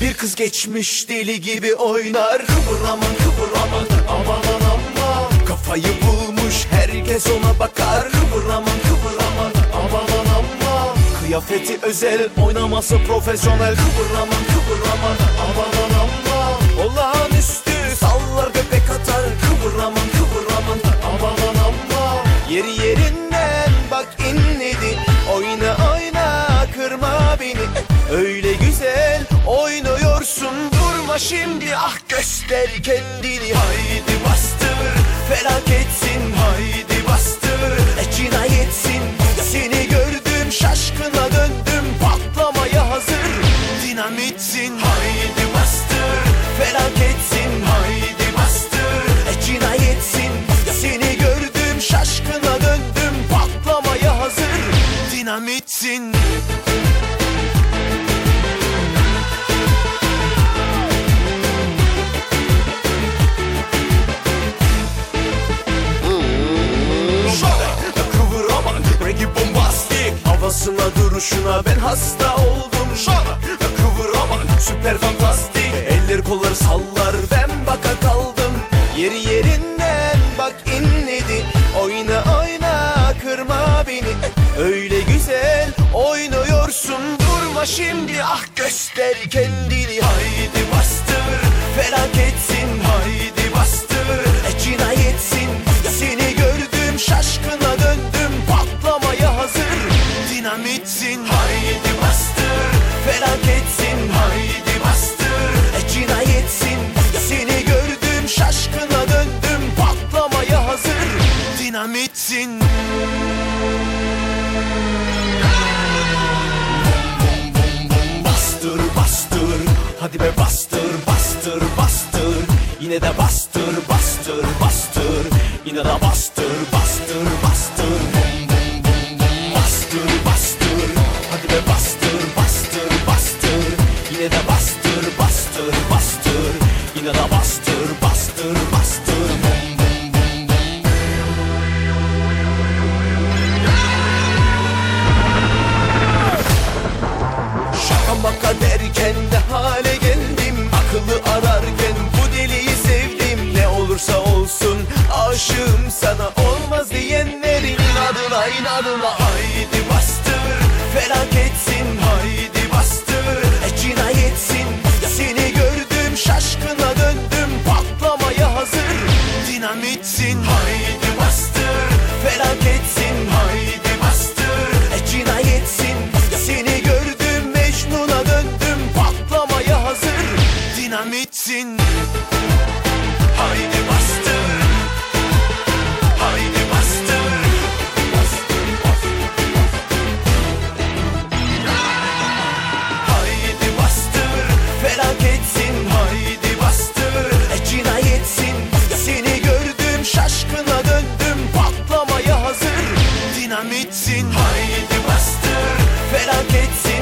Bir kız geçmiş deli gibi oynar. Kıvıraman kıvıraman aman aman Kafayı bulmuş. Herkes ona bakar Kıvıraman kıvıraman. Aman aman. Kıyafeti özel oynaması profesyonel. Kıvıraman kıvıraman. Aman aman. Olağanüstü sallar göbek atar. Kıvıraman kıvıraman. Aman aman. Yeri yerinden bak inledi Oyna oyna kırma beni. Öyle güzel oynuyorsun Şimdi ah göster kendini. Haydi bastır felaketsin. Haydi bastır e, cinayetsin. Seni gördüm şaşkına döndüm. Patlamaya hazır. Dinamitsin. Haydi bastır felaketsin. Haydi bastır e, cinayetsin. Seni gördüm şaşkına döndüm. Patlamaya hazır. Dinamitsin Duruşuna ben hasta oldum. Şana Kıvıraman Süper fantastik. Eller kolları sallar ben baka kaldım. Yeri yerinden bak inledi. Oyna oyna kırma beni. Öyle güzel oynuyorsun. Durma şimdi ah göster kendini. Haydi bastır dinamitsin Haydi bastır felaketsin. Haydi bastır e, cinayetsin. Seni gördüm şaşkına döndüm. Patlamaya hazır dinamitsin. Bastır bastır. Hadi be bastır bastır bastır. Yine de bastır bastır bastır. Yine de bastır Yine de bastır bastır bastır. Yine de bastır bastır bastır. Bum bum bum bum Şaka maka derken de hale geldim? Akıllı ararken bu deliyi sevdim. Ne olursa olsun aşığım sana Olmaz diyenlerin adına inadına. Haydi bastır Hazır dinamitsin. Haydi bastır. Felaketsin. Haydi bastır. E, cinayetsin. Seni gördüm Mecnun'a döndüm. Patlamaya hazır. Dinamitsin. Haydi gitsin Haydi bastır felaketsin